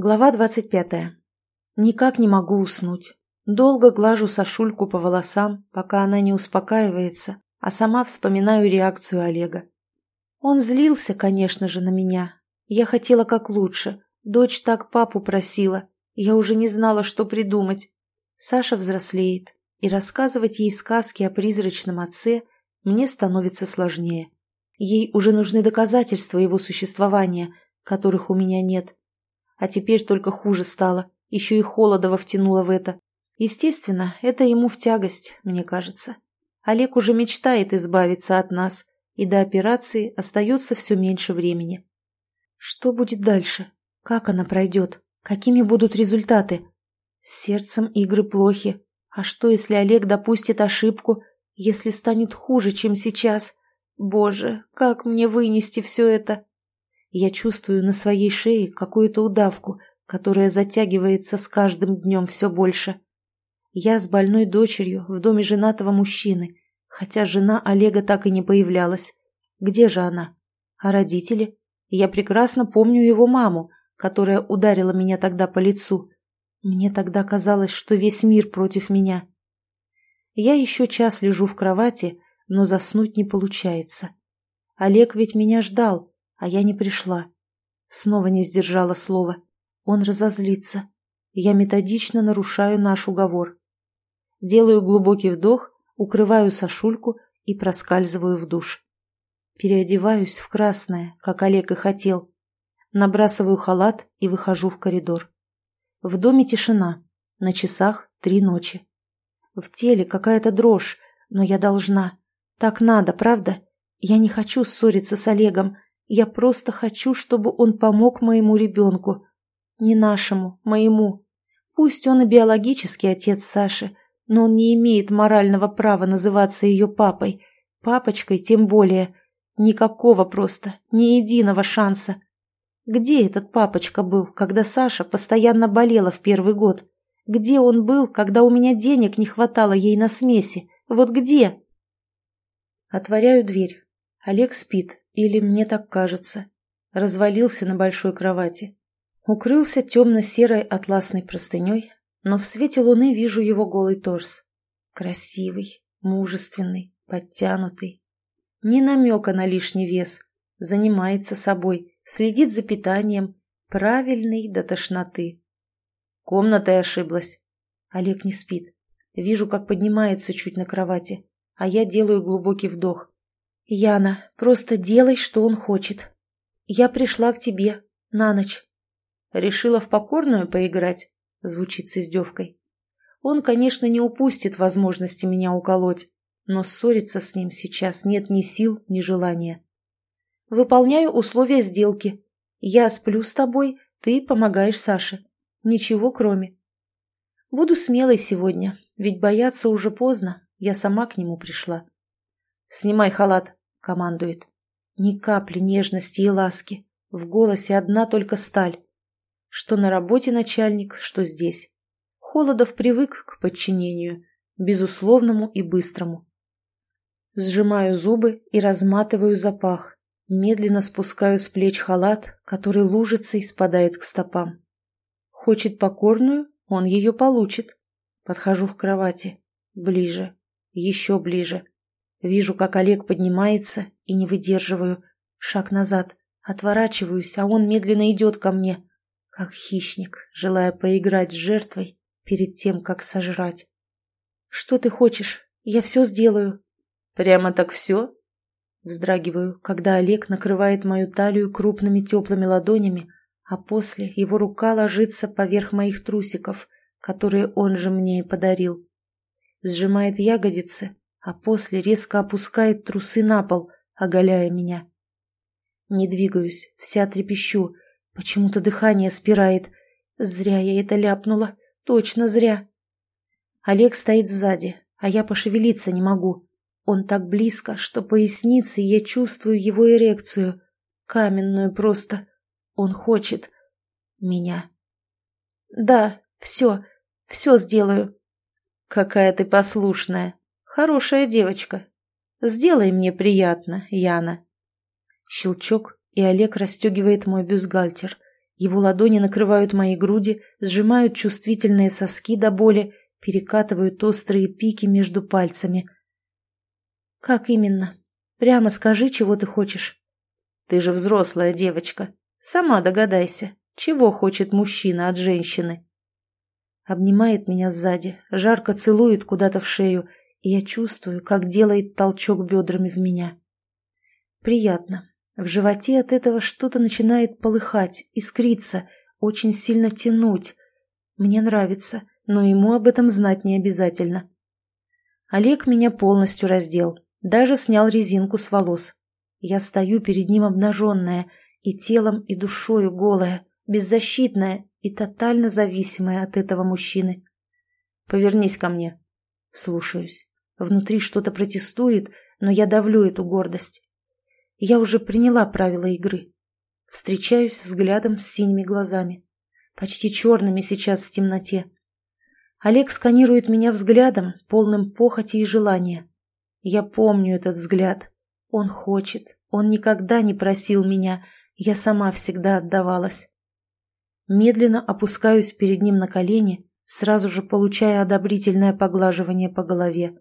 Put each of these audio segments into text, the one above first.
Глава двадцать пятая. Никак не могу уснуть. Долго глажу Сашульку по волосам, пока она не успокаивается, а сама вспоминаю реакцию Олега. Он злился, конечно же, на меня. Я хотела как лучше. Дочь так папу просила. Я уже не знала, что придумать. Саша взрослеет, и рассказывать ей сказки о призрачном отце мне становится сложнее. Ей уже нужны доказательства его существования, которых у меня нет. А теперь только хуже стало. Еще и Холодова втянула в это. Естественно, это ему в тягость, мне кажется. Олег уже мечтает избавиться от нас, и до операции остается все меньше времени. Что будет дальше? Как она пройдет? Какими будут результаты? С сердцем игры плохи. А что, если Олег допустит ошибку, если станет хуже, чем сейчас? Боже, как мне вынести все это? Я чувствую на своей шее какую-то удавку, которая затягивается с каждым днем все больше. Я с больной дочерью в доме женатого мужчины, хотя жена Олега так и не появлялась. Где же она? А родители? Я прекрасно помню его маму, которая ударила меня тогда по лицу. Мне тогда казалось, что весь мир против меня. Я еще час лежу в кровати, но заснуть не получается. Олег ведь меня ждал, а я не пришла. Снова не сдержала слова. Он разозлится. Я методично нарушаю наш уговор. Делаю глубокий вдох, укрываю Сашульку и проскальзываю в душ. Переодеваюсь в красное, как Олег и хотел. Набрасываю халат и выхожу в коридор. В доме тишина. На часах три ночи. В теле какая-то дрожь, но я должна. Так надо, правда? Я не хочу ссориться с Олегом. Я просто хочу, чтобы он помог моему ребенку. Не нашему, моему. Пусть он и биологический отец Саши, но он не имеет морального права называться ее папой. Папочкой тем более. Никакого просто, ни единого шанса. Где этот папочка был, когда Саша постоянно болела в первый год? Где он был, когда у меня денег не хватало ей на смеси? Вот где? Отворяю дверь. Олег спит, или мне так кажется. Развалился на большой кровати. Укрылся темно-серой атласной простыней, но в свете луны вижу его голый торс. Красивый, мужественный, подтянутый. Ни намека на лишний вес. Занимается собой, следит за питанием. Правильный до тошноты. Комнатой ошиблась. Олег не спит. Вижу, как поднимается чуть на кровати, а я делаю глубокий вдох. «Яна, просто делай, что он хочет. Я пришла к тебе на ночь». «Решила в покорную поиграть?» — звучит с издевкой. «Он, конечно, не упустит возможности меня уколоть, но ссориться с ним сейчас нет ни сил, ни желания. Выполняю условия сделки. Я сплю с тобой, ты помогаешь Саше. Ничего кроме. Буду смелой сегодня, ведь бояться уже поздно, я сама к нему пришла. «Снимай халат», — командует. Ни капли нежности и ласки. В голосе одна только сталь. Что на работе начальник, что здесь. Холодов привык к подчинению, безусловному и быстрому. Сжимаю зубы и разматываю запах. Медленно спускаю с плеч халат, который лужицей спадает к стопам. Хочет покорную, он ее получит. Подхожу к кровати. Ближе. Еще ближе. Вижу, как Олег поднимается, и не выдерживаю. Шаг назад. Отворачиваюсь, а он медленно идет ко мне. Как хищник, желая поиграть с жертвой перед тем, как сожрать. «Что ты хочешь? Я все сделаю». «Прямо так все?» Вздрагиваю, когда Олег накрывает мою талию крупными теплыми ладонями, а после его рука ложится поверх моих трусиков, которые он же мне и подарил. Сжимает ягодицы, а после резко опускает трусы на пол, оголяя меня. Не двигаюсь, вся трепещу, почему-то дыхание спирает. Зря я это ляпнула, точно зря. Олег стоит сзади, а я пошевелиться не могу. Он так близко, что поясницей я чувствую его эрекцию, каменную просто. Он хочет меня. Да, все, все сделаю. Какая ты послушная. Хорошая девочка. Сделай мне приятно, Яна. Щелчок, и Олег расстегивает мой бюстгальтер. Его ладони накрывают мои груди, сжимают чувствительные соски до боли, перекатывают острые пики между пальцами. «Как именно? Прямо скажи, чего ты хочешь». «Ты же взрослая девочка. Сама догадайся, чего хочет мужчина от женщины?» Обнимает меня сзади, жарко целует куда-то в шею, и я чувствую, как делает толчок бедрами в меня. Приятно. В животе от этого что-то начинает полыхать, искриться, очень сильно тянуть. Мне нравится, но ему об этом знать не обязательно. Олег меня полностью раздел, даже снял резинку с волос. Я стою перед ним обнаженная, и телом, и душою голая, беззащитная и тотально зависимая от этого мужчины. «Повернись ко мне». Слушаюсь. Внутри что-то протестует, но я давлю эту гордость. Я уже приняла правила игры. Встречаюсь взглядом с синими глазами. Почти черными сейчас в темноте. Олег сканирует меня взглядом, полным похоти и желания. Я помню этот взгляд. Он хочет. Он никогда не просил меня. Я сама всегда отдавалась. Медленно опускаюсь перед ним на колени, сразу же получая одобрительное поглаживание по голове.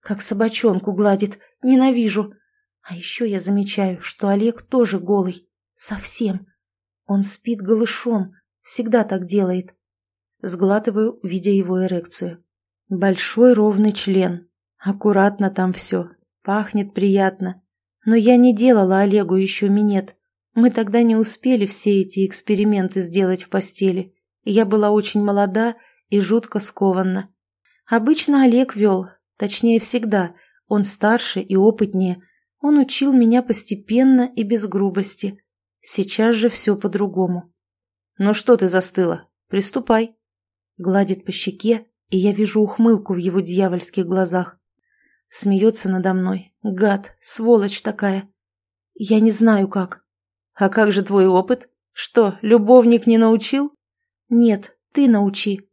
Как собачонку гладит. Ненавижу. А еще я замечаю, что Олег тоже голый. Совсем. Он спит голышом. Всегда так делает. Сглатываю, видя его эрекцию. Большой ровный член. Аккуратно там все. Пахнет приятно. Но я не делала Олегу еще минет. Мы тогда не успели все эти эксперименты сделать в постели. Я была очень молода и жутко скована. Обычно Олег вел, точнее всегда. Он старше и опытнее – он учил меня постепенно и без грубости. Сейчас же все по-другому. «Ну что ты застыла? Приступай!» Гладит по щеке, и я вижу ухмылку в его дьявольских глазах. Смеется надо мной. Гад, сволочь такая. Я не знаю как. А как же твой опыт? Что, любовник не научил? Нет, ты научи.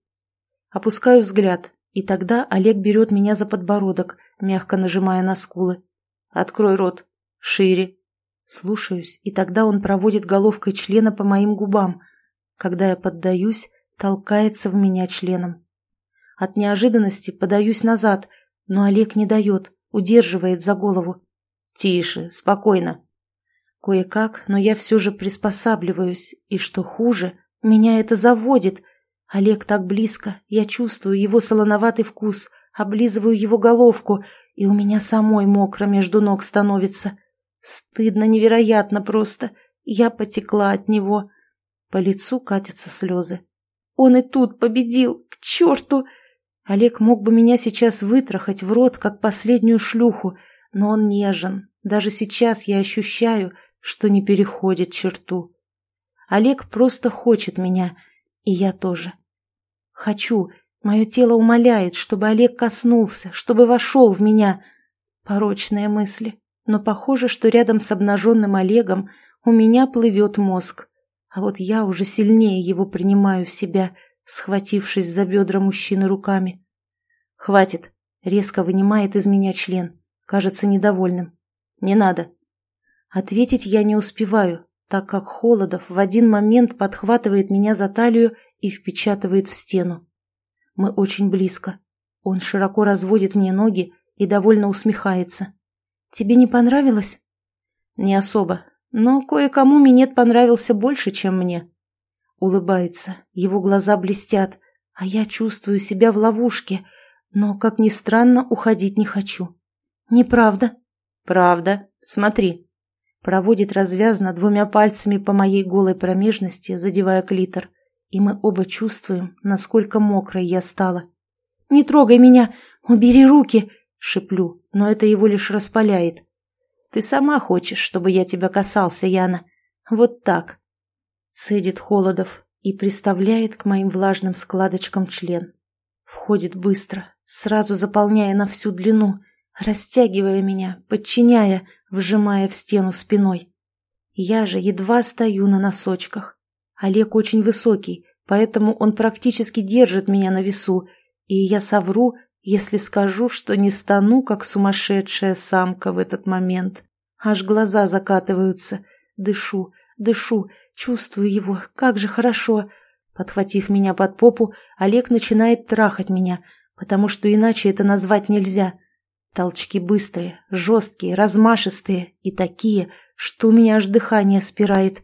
Опускаю взгляд, и тогда Олег берет меня за подбородок, мягко нажимая на скулы. Открой рот. Шире. Слушаюсь, и тогда он проводит головкой члена по моим губам. Когда я поддаюсь, толкается в меня членом. От неожиданности подаюсь назад, но Олег не дает, удерживает за голову. «Тише, спокойно». Кое-как, но я все же приспосабливаюсь, и что хуже, меня это заводит. Олег так близко, я чувствую его солоноватый вкус, облизываю его головку — и у меня самой мокро между ног становится. Стыдно невероятно просто. Я потекла от него. По лицу катятся слезы. Он и тут победил. К черту! Олег мог бы меня сейчас вытрахать в рот, как последнюю шлюху, но он нежен. Даже сейчас я ощущаю, что не переходит черту. Олег просто хочет меня, и я тоже. Хочу, Мое тело умоляет, чтобы Олег коснулся, чтобы вошел в меня. Порочные мысли. Но похоже, что рядом с обнаженным Олегом у меня плывет мозг. А вот я уже сильнее его принимаю в себя, схватившись за бедра мужчины руками. «Хватит!» — резко вынимает из меня член. Кажется недовольным. «Не надо!» Ответить я не успеваю, так как Холодов в один момент подхватывает меня за талию и впечатывает в стену. Мы очень близко. Он широко разводит мне ноги и довольно усмехается. «Тебе не понравилось?» «Не особо. Но кое-кому минет понравился больше, чем мне». Улыбается, его глаза блестят, а я чувствую себя в ловушке, но, как ни странно, уходить не хочу. «Неправда». «Правда. Смотри». Проводит развязно двумя пальцами по моей голой промежности, задевая клитор – и мы оба чувствуем, насколько мокрой я стала. «Не трогай меня! Убери руки!» — шеплю, но это его лишь распаляет. «Ты сама хочешь, чтобы я тебя касался, Яна? Вот так!» Цедит Холодов и приставляет к моим влажным складочкам член. Входит быстро, сразу заполняя на всю длину, растягивая меня, подчиняя, вжимая в стену спиной. Я же едва стою на носочках. Олег очень высокий, поэтому он практически держит меня на весу, и я совру, если скажу, что не стану, как сумасшедшая самка в этот момент. Аж глаза закатываются. Дышу, дышу, Чувствую его, как же хорошо. Подхватив меня под попу, Олег начинает трахать меня, потому что иначе это назвать нельзя. Толчки быстрые, жесткие, размашистые и такие, что у меня аж дыхание спирает.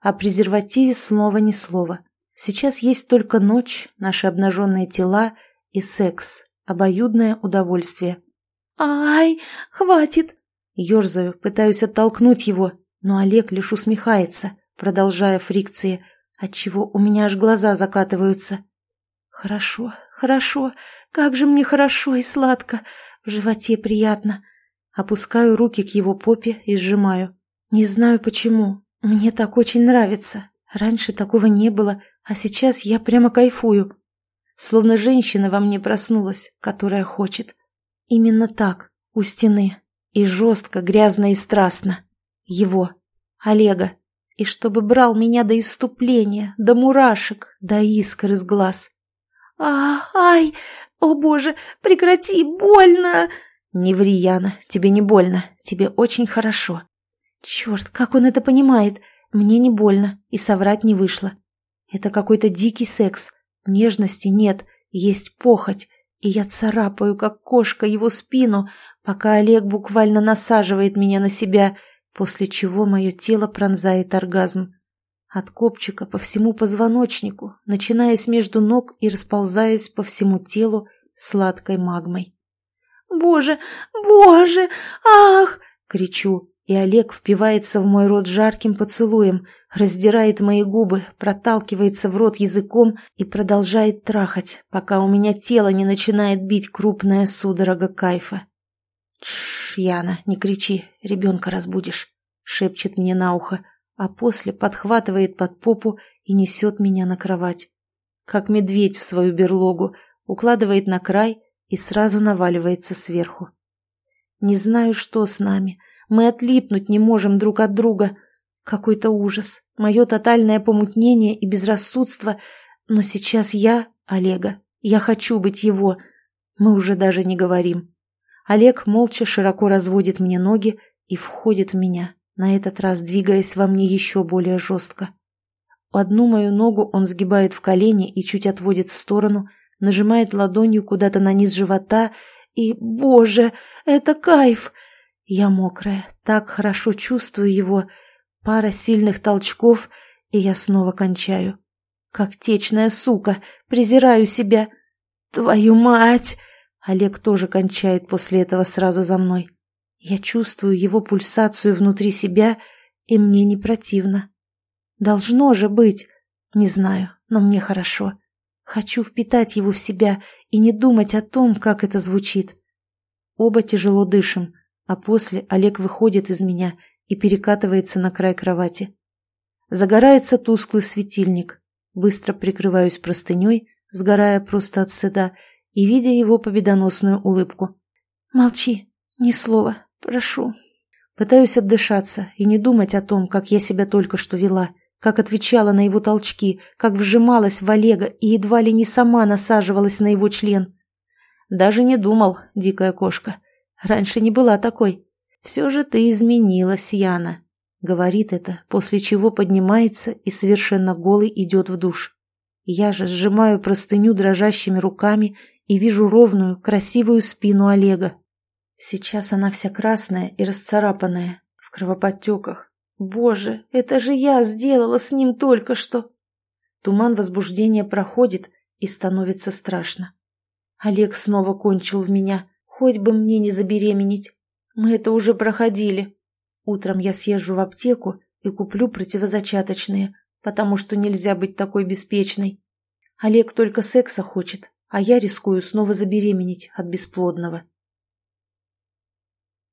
О презервативе снова ни слова. Сейчас есть только ночь, наши обнаженные тела и секс, обоюдное удовольствие. «Ай, хватит!» Ёрзаю, пытаюсь оттолкнуть его, но Олег лишь усмехается, продолжая фрикции, отчего у меня аж глаза закатываются. «Хорошо, хорошо, как же мне хорошо и сладко, в животе приятно». Опускаю руки к его попе и сжимаю. Не знаю почему, мне так очень нравится. Раньше такого не было, а сейчас я прямо кайфую. Словно женщина во мне проснулась, которая хочет. Именно так, у стены. И жестко, грязно и страстно. Его, Олега. И чтобы брал меня до иступления, до мурашек, до искр из глаз. а ай! О боже, прекрати, больно!» «Не ври, Яна, тебе не больно, тебе очень хорошо». «Черт, как он это понимает? Мне не больно, и соврать не вышло. Это какой-то дикий секс. Нежности нет, есть похоть, и я царапаю, как кошка, его спину, пока Олег буквально насаживает меня на себя, после чего мое тело пронзает оргазм. От копчика по всему позвоночнику, начинаясь между ног и расползаясь по всему телу сладкой магмой. «Боже, боже, ах!» — кричу, и Олег впивается в мой рот жарким поцелуем, раздирает мои губы, проталкивается в рот языком и продолжает трахать, пока у меня тело не начинает бить крупная судорога кайфа. «Тш, Яна, не кричи, ребенка разбудишь», — шепчет мне на ухо, а после подхватывает под попу и несет меня на кровать. Как медведь в свою берлогу, укладывает на край и сразу наваливается сверху. Не знаю, что с нами, мы отлипнуть не можем друг от друга. Какой-то ужас, мое тотальное помутнение и безрассудство. Но сейчас я Олега. Я хочу быть его. Мы уже даже не говорим. Олег молча широко разводит мне ноги и входит в меня, на этот раз двигаясь во мне еще более жестко. Одну мою ногу он сгибает в колени и чуть отводит в сторону, нажимает ладонью куда-то на низ живота и, боже, это кайф! Я мокрая, так хорошо чувствую его. Пара сильных толчков, и я снова кончаю. Как течная сука, презираю себя. Твою мать! Олег тоже кончает после этого сразу за мной. Я чувствую его пульсацию внутри себя, и мне не противно. Должно же быть. Не знаю, но мне хорошо. Хочу впитать его в себя и не думать о том, как это звучит. Оба тяжело дышим, а после Олег выходит из меня и перекатывается на край кровати. Загорается тусклый светильник. Быстро прикрываюсь простыней, сгорая просто от стыда, и видя его победоносную улыбку. «Молчи, ни слова, прошу». Пытаюсь отдышаться и не думать о том, как я себя только что вела, как отвечала на его толчки, как вжималась в Олега и едва ли не сама насаживалась на его член. Даже не думал, дикая кошка. Раньше не была такой. Все же ты изменилась, Яна. Говорит это, после чего поднимается и совершенно голый идет в душ. Я же сжимаю простыню дрожащими руками и вижу ровную, красивую спину Олега. Сейчас она вся красная и расцарапанная, в кровоподтеках. Боже, это же я сделала с ним только что. Туман возбуждения проходит и становится страшно. Олег снова кончил в меня, Хоть бы мне не забеременеть. Мы это уже проходили. Утром я съезжу в аптеку и куплю противозачаточные, потому что нельзя быть такой беспечной. Олег только секса хочет, а я рискую снова забеременеть от бесплодного.